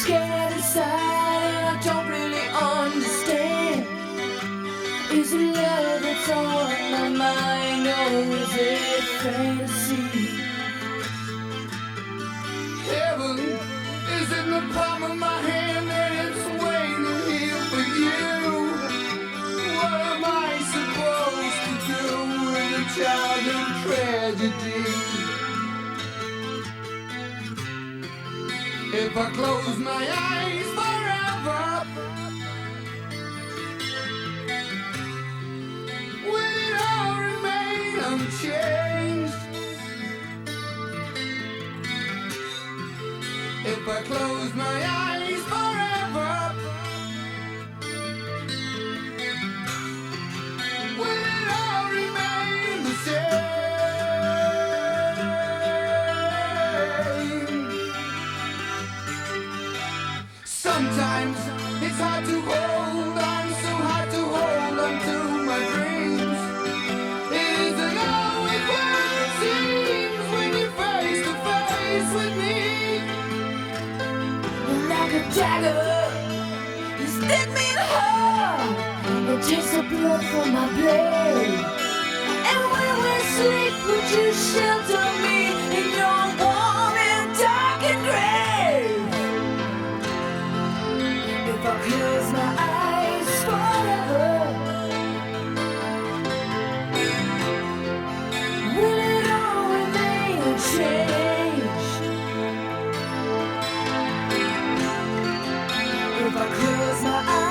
scared inside and I don't really understand. Is it love that's on my mind or is it fantasy? Heaven is in the palm of my hand and it's waiting here for you. What am I supposed to do with a child in tragedy? If I close my eyes forever, will it all remain unchanged? If I close my eyes from my blade. And when we sleep, would you shelter me I close my eyes